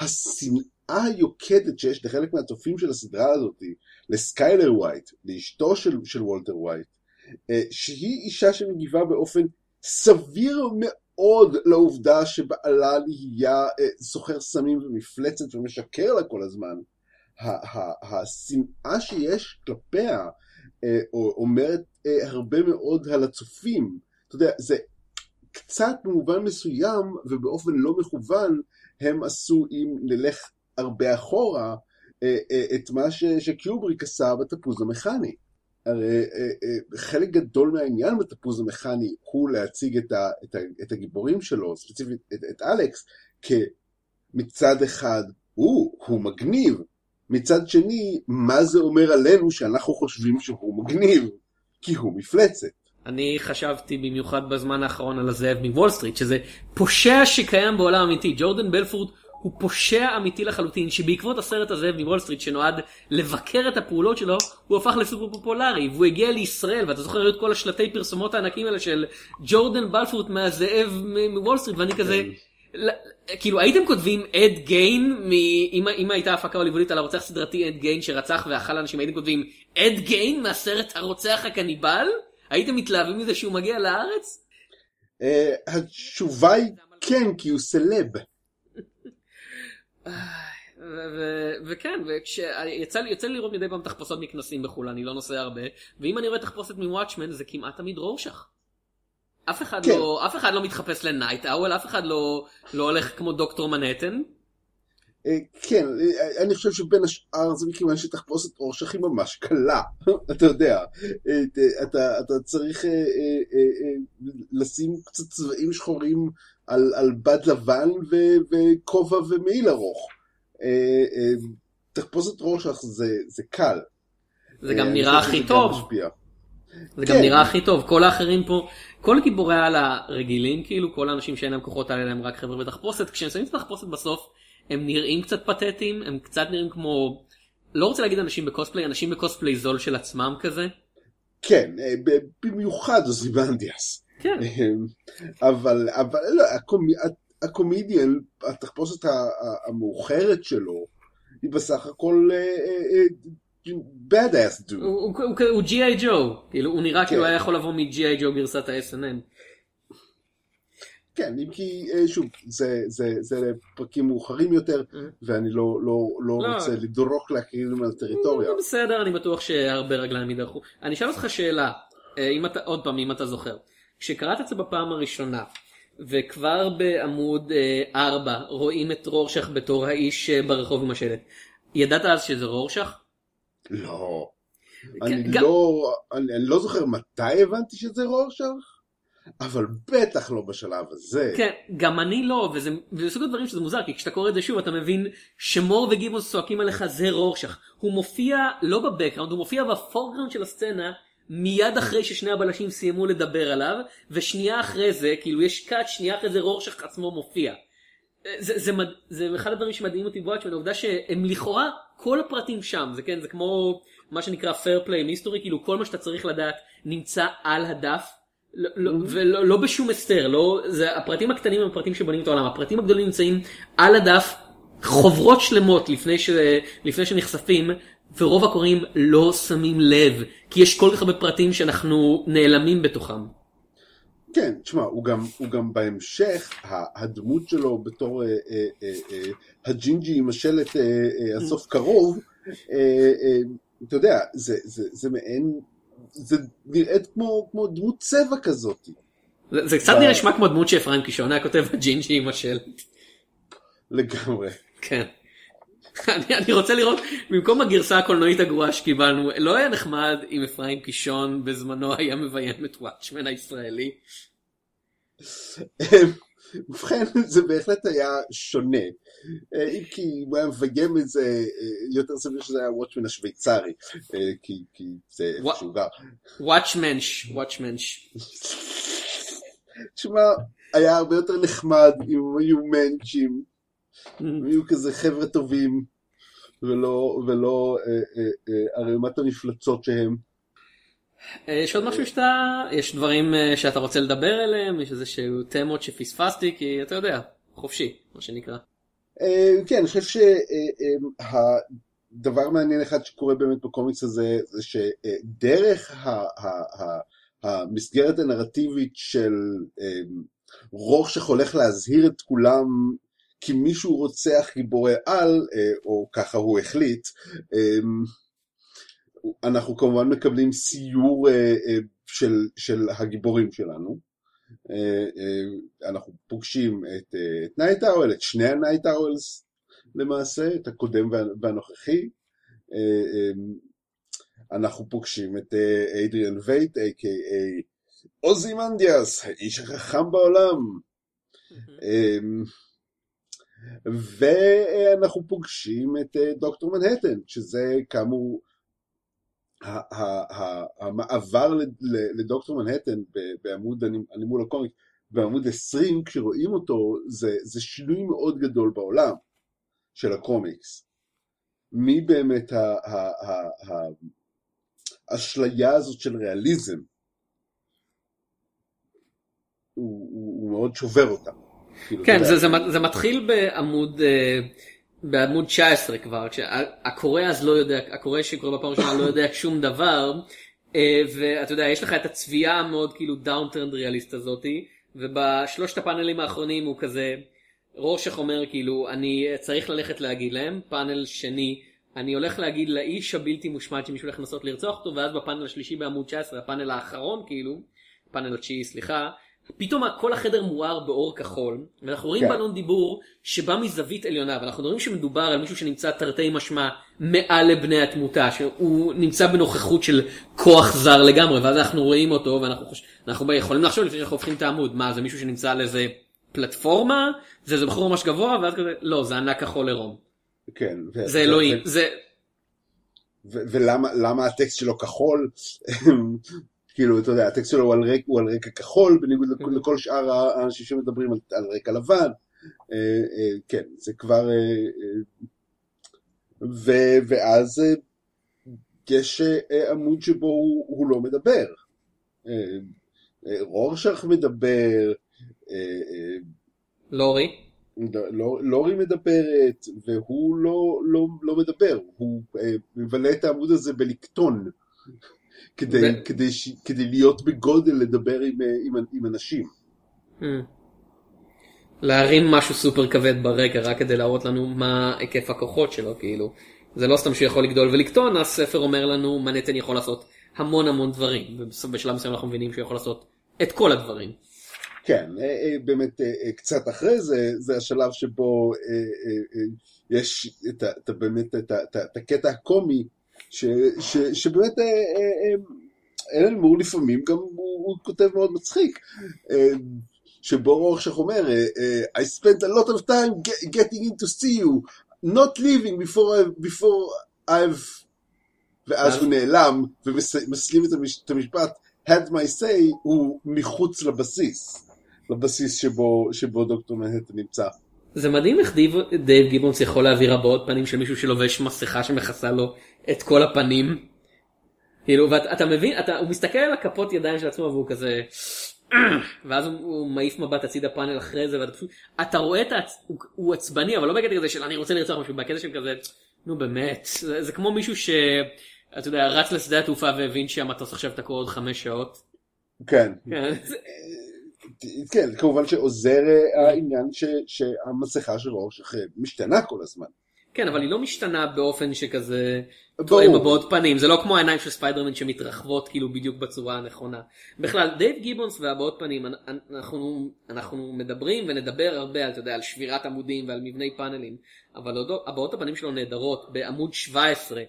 השנאה היוקדת שיש לחלק מהצופים של הסדרה הזאת, לסקיילר ווייט, לאשתו של, של וולטר ווייט, אה, שהיא אישה שמגיבה באופן סביר מאוד מאוד לעובדה שבעלה נהיה אה, סוחר סמים ומפלצת ומשקר לה כל הזמן. השנאה שיש כלפיה אה, אומרת אה, הרבה מאוד על הצופים. אתה יודע, זה קצת במובן מסוים ובאופן לא מכוון הם עשו, אם נלך הרבה אחורה, את מה שקיובריק עשה בתפוז המכני. הרי אה, אה, חלק גדול מהעניין בתפוז המכני הוא להציג את, ה, את, ה, את הגיבורים שלו, ספציפית את, את אלכס, כמצד אחד הוא, הוא מגניב, מצד שני, מה זה אומר עלינו שאנחנו חושבים שהוא מגניב? כי הוא מפלצת. אני חשבתי במיוחד בזמן האחרון על הזאב מוול סטריט, שזה פושע שקיים בעולם אמיתי. ג'ורדן בלפורט הוא פושע אמיתי לחלוטין שבעקבות הסרט הזה מוול סטריט שנועד לבקר את הפעולות שלו הוא הפך לסופר פופולרי והוא הגיע לישראל ואתה זוכר את כל השלטי פרסומות הענקים האלה של ג'ורדן בלפורט מהזאב מוול סטריט ואני כזה כאילו הייתם כותבים אד גיין אם הייתה הפקה הוליוודית על הרוצח סדרתי אד גיין שרצח ואכל אנשים הייתם כותבים אד גיין מהסרט הרוצח הקניבל הייתם מתלהבים מזה שהוא מגיע לארץ? אה, התשובה היא כן כי הוא סלב. וכן, ויצא לי לראות מדי פעם תחפושות מכנסים בחו"ל, אני לא נוסע הרבה, ואם אני רואה תחפושת מוואטשמן זה כמעט תמיד רורשך. אף אחד, כן. לא, אף אחד לא מתחפש לנייט אוול, אף אחד לא, לא הולך כמו דוקטור מנהטן. אה, כן, אה, אני חושב שבין השאר זה מכיוון שתחפושת רורשך היא ממש קלה, אתה יודע, אה, אתה, אתה צריך לשים קצת צבעים שחורים על, על בד לבן וכובע ומעיל ארוך. אה, אה, תחפושת רושך זה, זה קל. זה גם אה, נראה הכי טוב. זה גם כן. נראה הכי טוב, כל האחרים פה, כל גיבורי העל הרגילים, כאילו כל האנשים שאין להם כוחות האלה הם רק חבר'ה בתחפושת, כשהם שמים את התחפושת בסוף, הם נראים קצת פתטיים, הם קצת נראים כמו, לא רוצה להגיד אנשים בקוספליי, אנשים בקוספליי זול של עצמם כזה. כן, במיוחד אוזיבנדיאס. כן. אבל, אבל לא, הקומי, הקומדיאן, התחפושת המאוחרת שלו, היא בסך הכל bad ass dude. הוא ג'י.איי ג'ו, הוא נראה כאילו כן. היה יכול לבוא מג'י.איי ג'ו גרסת ה-SNN. כן, אם כי אה, שוב, זה, זה, זה פרקים מאוחרים יותר, mm-hmm. ואני לא, לא, לא, לא רוצה לדרוך להקריא מהטריטוריה. בסדר, אני בטוח שהרבה רגליים ידרכו. אני אשאל אותך שאלה, אה, אם אתה, עוד פעם, אם אתה זוכר. כשקראת את זה בפעם הראשונה, וכבר בעמוד אה, 4 רואים את רורשך בתור האיש אה, ברחוב עם השלט, ידעת אז שזה רורשך? לא. כן, אני גם- לא, אני, אני לא זוכר מתי הבנתי שזה רורשך, אבל בטח לא בשלב הזה. כן, גם אני לא, וזה, וזה סוג הדברים שזה מוזר, כי כשאתה קורא את זה שוב אתה מבין שמור וגיבוס צועקים עליך זה רורשך. הוא מופיע לא בבקראונד, הוא מופיע בפורגראונד של הסצנה מיד אחרי ששני הבלשים סיימו לדבר עליו, ושנייה אחרי זה, כאילו יש קאט, שנייה אחרי זה רורשך עצמו מופיע. זה, זה, מד... זה אחד הדברים שמדהים אותי בוואטשמן, העובדה שהם לכאורה כל הפרטים שם, זה כן, זה כמו מה שנקרא fair play history, כאילו כל מה שאתה צריך לדעת נמצא על הדף, לא, לא, ולא לא בשום הסתר, לא, זה, הפרטים הקטנים הם הפרטים שבונים את העולם, הפרטים הגדולים נמצאים על הדף, חוברות שלמות לפני, ש, לפני שנחשפים, ורוב הקוראים לא שמים לב, כי יש כל כך הרבה פרטים שאנחנו נעלמים בתוכם. כן, תשמע, הוא גם, הוא גם בהמשך, הדמות שלו בתור אה, אה, אה, אה, הג'ינג'י עם השלט אה, אה, הסוף קרוב, אה, אה, אתה יודע, זה, זה, זה מעין, זה נראית כמו, כמו דמות רקע כזאת. זה, זה קצת נראה נשמע כמו הדמות שאפרים קישון היה כותב בג'ינג'י עם השלט. לגמרי. כן. אני, אני רוצה לראות, במקום הגרסה הקולנועית הגרועה שקיבלנו, לא היה נחמד אם אפרים קישון בזמנו היה מביים את Watchmen הישראלי. ובכן, זה בהחלט היה שונה. אה, אם כי הוא היה מביים את זה, אה, יותר סביר שזה היה וואטשמן השוויצרי, אה, כי, כי זה איפה שהוא גר. וואטשמנש, וואטשמנש. תשמע, היה הרבה יותר נחמד אם הם היו מנצ'ים, הם היו כזה חבר'ה טובים, ולא, ולא ערימת המפלצות שהם. יש עוד משהו שאתה, יש דברים שאתה רוצה לדבר עליהם, יש איזה שהוא תמות שפספסתי, כי אתה יודע, חופשי, מה שנקרא. אה, כן, אני חושב שהדבר מעניין אחד שקורה באמת בקומיקס הזה, זה שדרך המסגרת הנרטיבית של אה, רורשך הולך להזהיר את כולם כי מישהו רוצח גיבורי על, אה, או ככה הוא החליט, אה, אנחנו כמובן מקבלים סיור אה, אה, של, של הגיבורים שלנו. אה, אה, אנחנו פוגשים את, אה, את Nite Owl, את שני ה Nite Owls למעשה, את הקודם וה- והנוכחי. אנחנו פוגשים את אדריאן ויידט, a.k.a. אוזימנדיאס, האיש החכם בעולם. ואנחנו פוגשים את דוקטור מנהטן, שזה כאמור המעבר לדוקטור מנהטן בעמוד אני מול הקומיק, בעמוד 20, כשרואים אותו, זה, זה שינוי מאוד גדול בעולם של הקומיקס. מי באמת האשליה הזאת של ריאליזם, הוא, הוא, הוא מאוד שובר אותה. כאילו, כן, זה, זה, זה מתחיל בעמוד, אה, בעמוד 19 כבר, כשהקורא אז לא יודע, הקורא שקורא בפעם הראשונה לא יודע שום דבר, אה, ואתה יודע, יש לך את הצביעה המאוד כאילו down to earth ריאליסט הזאתי, ובשלושת הפאנלים האחרונים הוא כזה, רורשך אומר כאילו, אני צריך ללכת להגיד להם, פאנל שני, אני הולך להגיד לאיש הבלתי מושמד שמישהו הולך לנסות לרצוח אותו, ואז בפאנל השלישי בעמוד 19, הפאנל האחרון כאילו, פאנל התשיעי סליחה, פתאום כל החדר מואר באור כחול, ואנחנו רואים כן. בלון דיבור שבא מזווית עליונה, ואנחנו רואים שמדובר על מישהו שנמצא תרתי משמע מעל לבני התמותה, שהוא נמצא בנוכחות של כוח זר לגמרי, ואז אנחנו רואים אותו, ואנחנו חוש... אנחנו יכולים לחשוב לפני שאנחנו הופכים את העמוד, מה זה מישהו שנמצא על איזה פלטפורמה, זה איזה בחור ממש גבוה, ואז כזה, לא, זה ענק כחול עירום, כן, ו- זה ו- אלוהים, ו- זה... ו- ולמה למה הטקסט שלו כחול? כאילו, אתה יודע, הטקסט שלו הוא על רקע, הוא על רקע כחול, בניגוד לכל, לכל שאר האנשים שמדברים על, על רקע לבן. אה, אה, כן, זה כבר... אה, ו, ואז יש עמוד שבו הוא, הוא לא מדבר. רורשך מדבר, לורי, לא- לורי מדברת, והוא לא, לא, לא מדבר, הוא מבלה את העמוד הזה בלקטון, כדי, ו- כדי, ש, כדי להיות בגודל לדבר עם, אה, עם, עם אנשים. Hmm. להרים משהו סופר כבד ברקע רק כדי להראות לנו מה היקף הכוחות שלו כאילו זה לא סתם שהוא יכול לגדול ולקטון הספר אומר לנו מנהטן יכול לעשות המון המון דברים ובשלב מסוים אנחנו מבינים שהוא יכול לעשות את כל הדברים. כן, אה, אה, באמת קצת אחרי זה, זה השלב שבו יש את, את, באמת את, את, את הקטע הקומי, ש, ש, שבאמת אלן מור לפעמים גם הוא, הוא כותב מאוד מצחיק. שבו רורשך אומר, I spent a lot of time getting in to see you, not leaving before, I, before I've... ואז הוא נעלם ומסלים את המשפט, had my say, הוא מחוץ לבסיס. לבסיס שבו, שבו דוקטור מנהטן נמצא. זה מדהים איך דיב, דייב גיבונס יכול להעביר הבעות פנים של מישהו שלובש מסכה שמכסה לו את כל הפנים. כאילו ואתה מבין אתה הוא מסתכל על הכפות ידיים של עצמו והוא כזה ואז הוא, הוא מעיף מבט הצידה פאנל אחרי זה ואתה פשוט אתה רואה את העצ... הוא, הוא עצבני אבל לא בקטע כזה של אני רוצה לרצוח מישהו בקטע של כזה נו באמת זה, זה כמו מישהו שאתה יודע רץ לשדה התעופה והבין שהמטוס עכשיו תקוע עוד חמש שעות. כן. כן. כן, כמובן שעוזר אה, העניין שהמסכה של רורשך משתנה כל הזמן. כן, אבל היא לא משתנה באופן שכזה תואם הבעות פנים, זה לא כמו העיניים של ספיידרמן שמתרחבות כאילו בדיוק בצורה הנכונה. בכלל, דייב גיבונס והבעות פנים, אנחנו, אנחנו מדברים ונדבר הרבה על, יודע, על שבירת עמודים ועל מבני פאנלים, אבל הבעות הפנים שלו נהדרות בעמוד 17,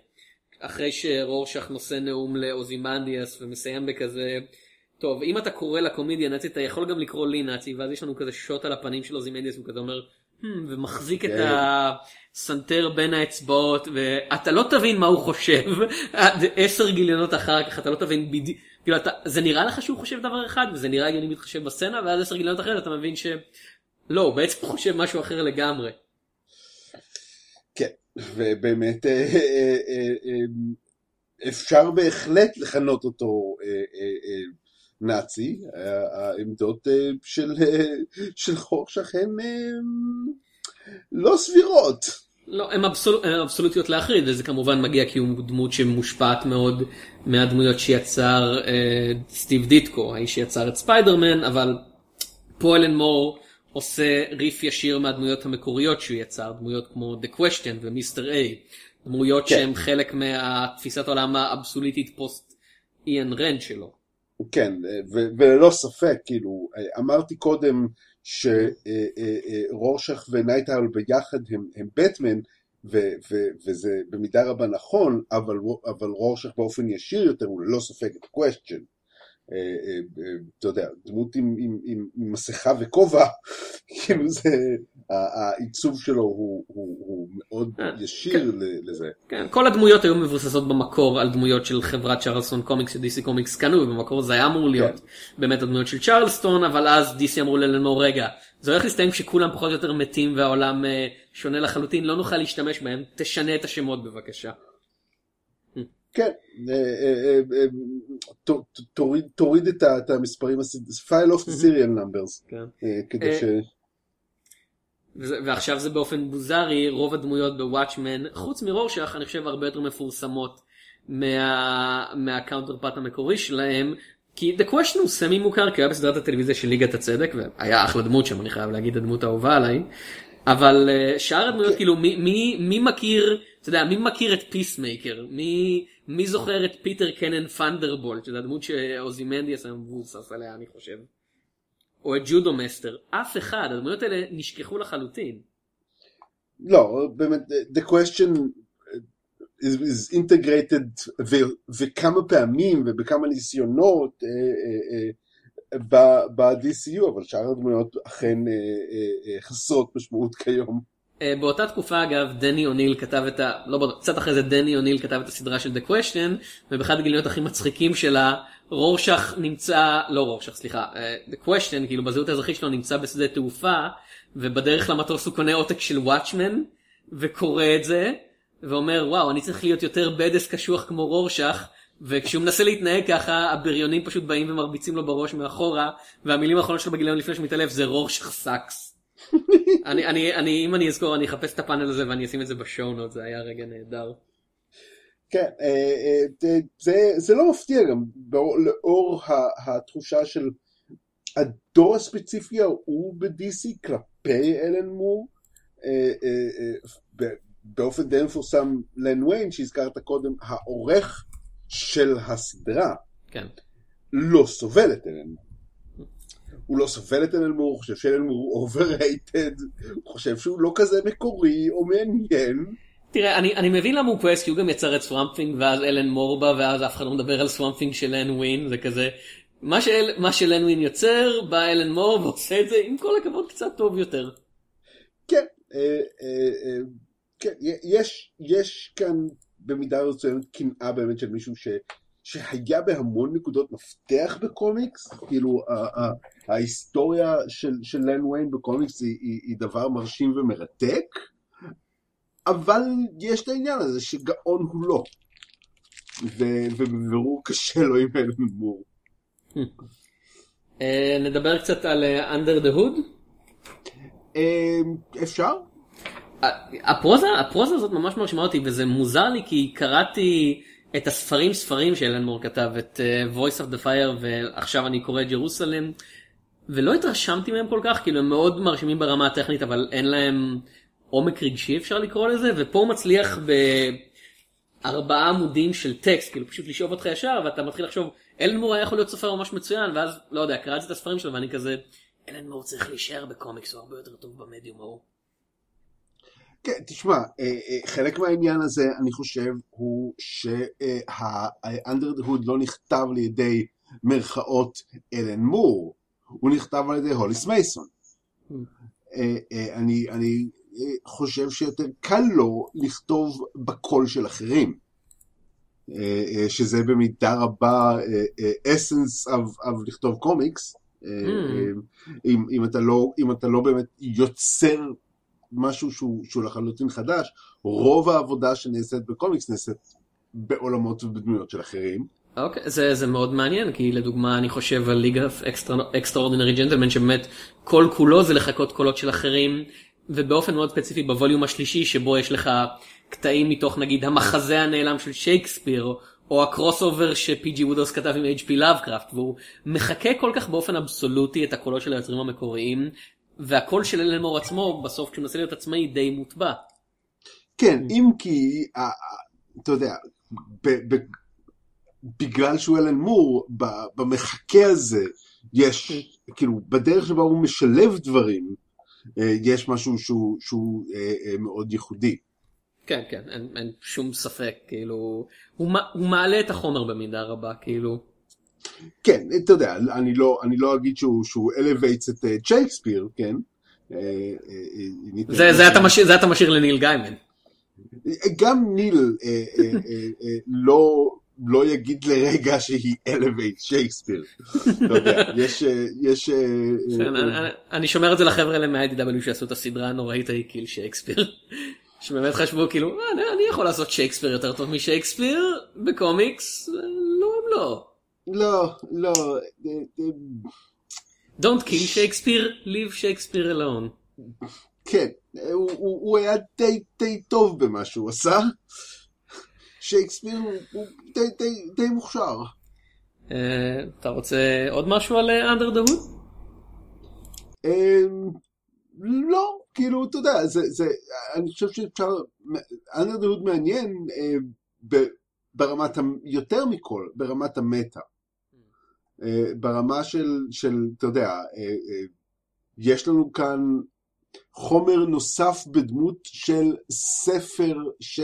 אחרי שרורשך נושא נאום לאוזימנדיאס ומסיים בכזה טוב, אם אתה קורא לקומדיה נאצית, אתה יכול גם לקרוא לי נאצי, ואז יש לנו כזה שוט על הפנים של אוזימנדיאס, הוא כזה אומר, hmm, ומחזיק את כן. הסנטר בין האצבעות, ואתה לא תבין מה הוא חושב, עשר גיליונות אחר כך, אתה לא תבין בדיוק, כאילו, אתה, זה נראה לך שהוא חושב דבר אחד, וזה נראה הגיוני מתחשב בסצנה, ואז עשר גיליונות אחרת אתה מבין ש... לא, הוא בעצם חושב משהו אחר לגמרי. כן, ובאמת אה, אה, אה, אפשר בהחלט לכנות אותו נאצי, העמדות של, של חורשך הן לא סבירות. לא, הן אבסול, אבסולוטיות להחריד, וזה כמובן מגיע כי הוא דמות שמושפעת מאוד מהדמויות שיצר אה, סטיב דיטקו, האיש שיצר את ספיידרמן, אבל פולן מור עושה ריף ישיר מהדמויות המקוריות שהוא יצר, דמויות כמו The Question ו Mister A, דמויות כן. שהן חלק מהתפיסת העולם האבסולוטית פוסט איאן רנד שלו. כן, וללא ספק, כאילו, אמרתי קודם שרורשך ו Nite Owl ביחד הם, הם בטמן, ו, ו, וזה במידה רבה נכון, אבל, אבל רורשך באופן ישיר יותר הוא ללא ספק את. אה, אה, אה, אתה יודע, דמות עם, עם, עם, עם מסכה וכובע, כאילו זה, העיצוב שלו הוא, הוא, הוא מאוד ישיר כן, לזה. כן, כל הדמויות היו מבוססות במקור על דמויות של חברת צ'רלסטון קומיקס שדיסי קומיקס קנו, ובמקור זה היה אמור להיות כן. באמת הדמויות של צ'רלסטון, אבל אז דיסי אמרו ללנור רגע, זה הולך להסתיים כשכולם פחות או יותר מתים והעולם שונה לחלוטין, לא נוכל להשתמש בהם, תשנה את השמות בבקשה. כן, אה, אה, אה, תוריד את המספרים, file the serial numbers, כן. כדי ש... ועכשיו זה באופן מוזר, רוב הדמויות ב Watchmen, חוץ מרורשך, אני חושב הרבה יותר מפורסמות מה counterpart המקורי שלהם, כי The Question הוא סמי מוכר, כי הוא היה בסדרת הטלוויזיה של ליגת הצדק, והיה אחלה דמות שם, אני חייב להגיד, הדמות האהובה עליי, אבל שאר הדמויות, כן. כאילו, מי מכיר... אתה יודע, מי מכיר את Peacemaker? מי, מי זוכר את Peter Cannon Thunderbolt, שזה הדמות שאוזימנדיאס היום מבוסס עליה, אני חושב. או את Judomaster. אף אחד, הדמויות האלה נשכחו לחלוטין. לא, באמת, the question is, is integrated ו, וכמה פעמים ובכמה ניסיונות אה, אה, אה, ב-DCU, אבל שאר הדמויות אכן אה, חסרות משמעות כיום. אה, באותה תקופה אגב דני אוניל כתב את ה... לא קצת אחרי זה דני אוניל כתב את הסדרה של The Question ובאחד הגיליונות הכי מצחיקים שלה רורשך נמצא לא רורשך סליחה אה, The Question כאילו בזהות האזרחית שלו נמצא בשדה תעופה ובדרך למטוס הוא קונה עותק של וואטשמן וקורא את זה ואומר וואו אני צריך להיות יותר בדס קשוח כמו רורשך וכשהוא מנסה להתנהג ככה הבריונים פשוט באים ומרביצים לו בראש מאחורה והמילים האחרונות שלו בגיליון לפני שהוא מתעלף זה רורשך sucks. אני, אני, אני, אם אני אזכור, אני אחפש את הפאנל הזה ואני אשים את זה ב show note, זה היה רגע נהדר. כן, אה, אה, זה, זה לא מפתיע גם, לאור התחושה של הדור הספציפי ההוא ב-DC כלפי אלן מור, אה, באופן די מפורסם לן ויין שהזכרת קודם, העורך של הסדרה, כן. לא סובל את אלן מור. הוא לא סובל את אלן מור, הוא חושב שאלן מור הוא overrated, הוא חושב שהוא לא כזה מקורי או מעניין. תראה, אני, אני מבין למה הוא כועס, כי הוא גם יצר את Swamp Thing, ואז אלן מור בא, ואז אף אחד לא מדבר על Swamp Thing של לן ווין, זה כזה, מה, שאל, מה שלן ווין יוצר, בא אלן מור ועושה את זה, עם כל הכבוד, קצת טוב יותר. כן, אה, אה, אה, כן, יש, יש כאן במידה מסוימת קנאה באמת של מישהו ש... שהיה בהמון נקודות מפתח בקומיקס, כאילו ההיסטוריה של, של לן וויין בקומיקס היא, היא, היא דבר מרשים ומרתק, אבל יש את העניין הזה שגאון הוא לא, ובבירור קשה לו עם אלן מור. אה, נדבר קצת על אה, Under the Hood? אה, אפשר? הפרוזה, הפרוזה הזאת ממש מרשימה אותי וזה מוזר לי כי קראתי את הספרים ספרים שאלן מור כתב את uh, voice of the fire ועכשיו אני קורא את ג'רוסלם ולא התרשמתי מהם כל כך כאילו הם מאוד מרשימים ברמה הטכנית אבל אין להם עומק רגשי אפשר לקרוא לזה ופה הוא מצליח בארבעה עמודים של טקסט כאילו פשוט לשאוב אותך ישר ואתה מתחיל לחשוב אלן מור היה יכול להיות סופר ממש מצוין ואז לא יודע קראתי את הספרים שלו ואני כזה אלן מור צריך להישאר בקומיקס הוא הרבה יותר טוב במדיום ההוא. כן, תשמע, אה, אה, חלק מהעניין הזה, אני חושב, הוא Hood לא נכתב לידי מרכאות אלן מור, הוא נכתב על ידי הוליס מייסון. אה, אני, אני חושב שיותר קל לו לכתוב בקול של אחרים. שזה במידה רבה essence of, of לכתוב קומיקס. Mm. אם, אם, אתה לא, אם אתה לא באמת יוצר משהו שהוא, שהוא לחלוטין חדש, רוב העבודה שנעשית בקומיקס נעשית בעולמות ובדמויות של אחרים. אוקיי, okay, זה, זה מאוד מעניין, כי לדוגמה אני חושב על League Extraordinary Gentlemen שבאמת כל כולו זה לחקות קולות של אחרים, ובאופן מאוד ספציפי ב volume השלישי שבו יש לך קטעים מתוך נגיד המחזה הנעלם של שייקספיר, או ה crossover שפי ג'י וודהאוס כתב עם פי לאבקראפט, והוא מחקה כל כך באופן אבסולוטי את הקולות של היוצרים המקוריים, והקול של אלן מור עצמו בסוף כשהוא מנסה להיות עצמאי די מוטבע. כן, אם כי, אתה יודע, בגלל שהוא אלן מור, במחקה הזה, יש, כאילו, בדרך שבה הוא משלב דברים, אה, יש משהו שהוא, שהוא אה, אה, מאוד ייחודי. כן, כן, אין, אין שום ספק, כאילו, הוא, הוא מעלה את החומר במידה רבה, כאילו. כן, אתה יודע, אני לא, אני לא אגיד שהוא, שהוא elevates את שייקספיר, כן? אה, אה, אה, זה, זה, אתה משאיר, זה אתה משאיר לניל גיימן. גם ניל לא, לא יגיד לרגע שהוא elevate שייקספיר. יש, יש... כן, אני שומר את זה לחבר'ה האלה מה-IDW שעשו את הסדרה הנוראית ההיא קיל שייקספיר. שבאמת חשבו כאילו אני יכול לעשות שייקספיר יותר טוב משייקספיר בקומיקס לא הם לא. לא, לא. Don't kill Shakespeare, leave Shakespeare alone. כן, הוא, הוא, הוא היה די, די טוב במה שהוא עשה. שייקספיר הוא די, די, די מוכשר. Uh, אתה רוצה עוד משהו על אנדר דה הוד? לא, כאילו, אתה יודע, זה, זה, אני חושב שאפשר, אנדר דה הוד מעניין uh, ברמת, יותר מכל, ברמת המטה. אה, ברמה של, של, אתה יודע, אה, אה, יש לנו כאן חומר נוסף בדמות של ספר, ש...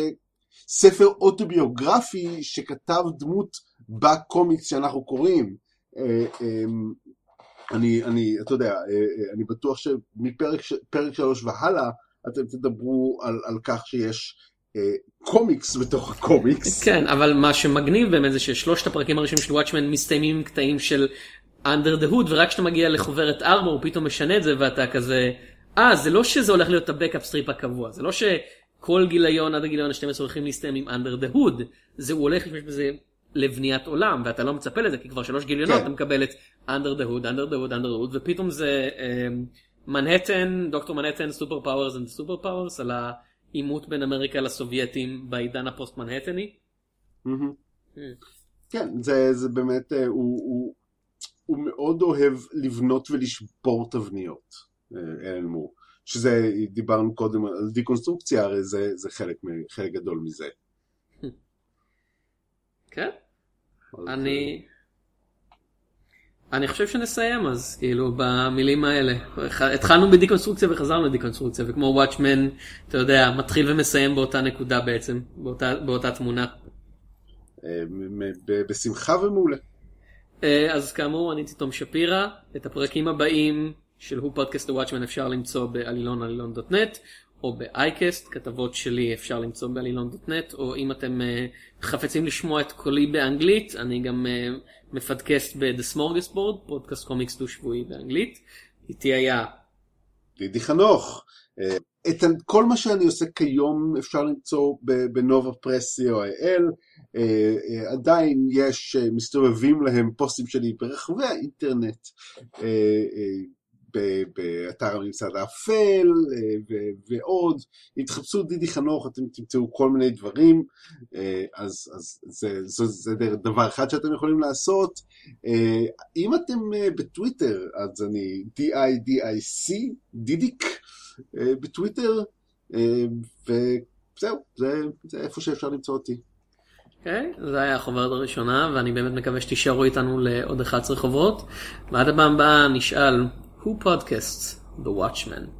ספר אוטוביוגרפי שכתב דמות בקומיקס שאנחנו קוראים. אני, אני, אתה יודע, אני בטוח שמפרק שלוש והלאה אתם תדברו על, על כך שיש קומיקס בתוך הקומיקס. כן, אבל מה שמגניב באמת זה ששלושת הפרקים הראשונים של וואטשמן מסתיימים עם קטעים של under the hood ורק כשאתה מגיע לחוברת ארמור הוא פתאום משנה את זה ואתה כזה, אה זה לא שזה הולך להיות ה backup strip הקבוע, זה לא שכל גיליון עד הגיליון ה-12 הולכים להסתיים עם under the hood, זה הוא הולך להשתמש בזה לבניית עולם ואתה לא מצפה לזה כי כבר שלוש גיליונות כן. אתה מקבל את under the hood, under the hood, under the hood ופתאום זה מנהטן, דוקטור מנהטן, סופר פאוורס and סופר פאוורס על ה... עימות בין אמריקה לסובייטים בעידן הפוסט מנהטני? כן, זה, זה באמת, אה, הוא, הוא, הוא מאוד אוהב לבנות ולשבור תבניות, אה, אלן מור. שזה, דיברנו קודם על דיקונסטרוקציה, הרי זה, זה חלק, חלק גדול מזה. כן, אני... אני חושב שנסיים אז, כאילו, במילים האלה. התחלנו בדיקונסטרוקציה וחזרנו לדיקונסטרוקציה, וכמו וואטשמן, אתה יודע, מתחיל ומסיים באותה נקודה בעצם, באותה, באותה תמונה. אה, בשמחה ומעולה. אה, אז כאמור, אני תום שפירא, את הפרקים הבאים של הוא פודקאסט וואטשמן אפשר למצוא בעלילון עלילון.נט, או באייקסט, כתבות שלי אפשר למצוא בעלילון.נט, או אם אתם uh, חפצים לשמוע את קולי באנגלית, אני גם uh, מפדקסט Smorgasbord, פודקאסט קומיקס דו שבועי באנגלית. איתי היה... דידי חנוך. אה, את כל מה שאני עושה כיום אפשר למצוא בנובה פרס co.il, עדיין יש, מסתובבים להם פוסטים שלי ברחבי האינטרנט, באתר הממסד האפל אה, ועוד, אם תחפשו דידי חנוך אתם תמצאו כל מיני דברים, אה, אז, אז זה, זה, זה דבר אחד שאתם יכולים לעשות. אה, אם אתם בטוויטר, אז אני D-I-D-I-C, דידיק, בטוויטר, וזהו, זה, זה איפה שאפשר למצוא אותי. אוקיי, okay, זה היה החוברת הראשונה, ואני באמת מקווה שתישארו איתנו לעוד 11 חוברות. ועד הפעם הבאה נשאל Who Podcasts The Watchmen.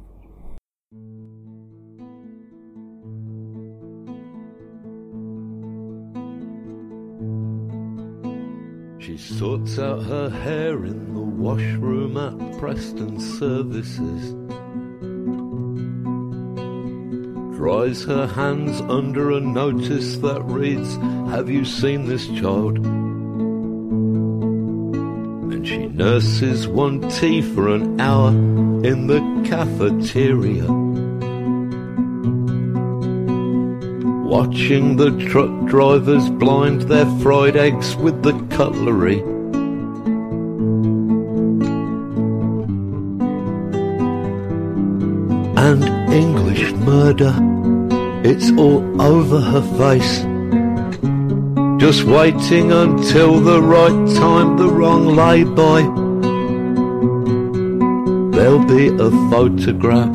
She sorts out her hair in the washroom at Preston Services. Dries her hands under a notice that reads, Have you seen this child? Nurses want tea for an hour in the cafeteria. Watching the truck drivers blind their fried eggs with the cutlery. And English murder, it's all over her face. Just waiting until the right time, the wrong lay-by. There'll be a photograph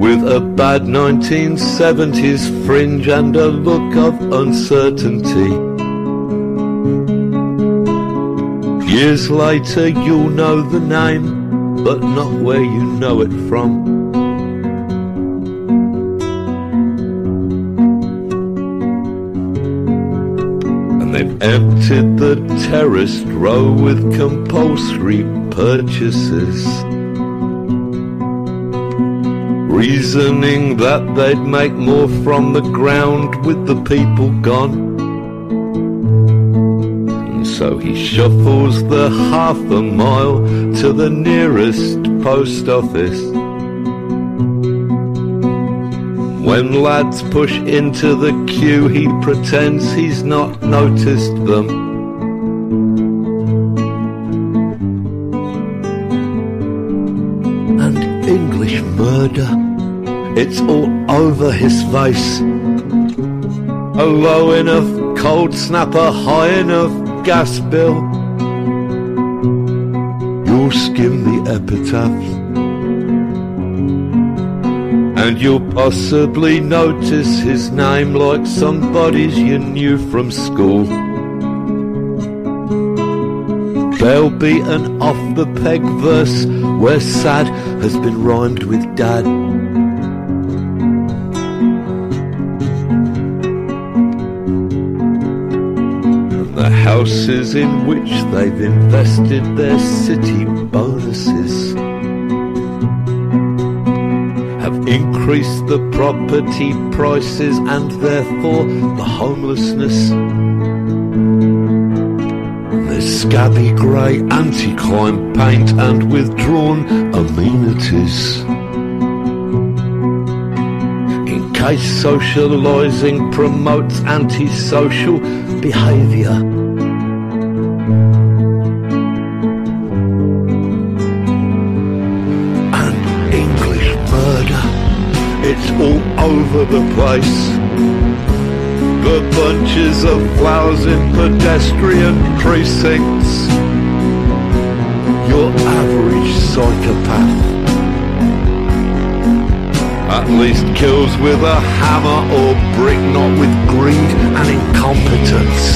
with a bad 1970s fringe and a look of uncertainty. Years later, you'll know the name, but not where you know it from. Emptied the terraced row with compulsory purchases. Reasoning that they'd make more from the ground with the people gone. And so he shuffles the half a mile to the nearest post office. When lads push into the queue, he pretends he's not noticed them. And English murder, it's all over his face. A low enough cold snapper, high enough gas bill. You'll skim the epitaph and you'll possibly notice his name like somebody's you knew from school. There'll be an off the peg verse where sad has been rhymed with dad. the houses in which they've invested their city bonuses. Increase the property prices and therefore the homelessness. There's scabby grey anti-crime paint and withdrawn amenities. In case socialising promotes antisocial behaviour. Over the place. The bunches of flowers in pedestrian precincts. Your average psychopath at least kills with a hammer or brick, not with greed and incompetence.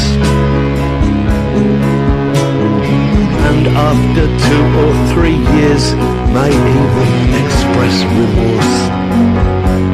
And after two or three years may even express remorse.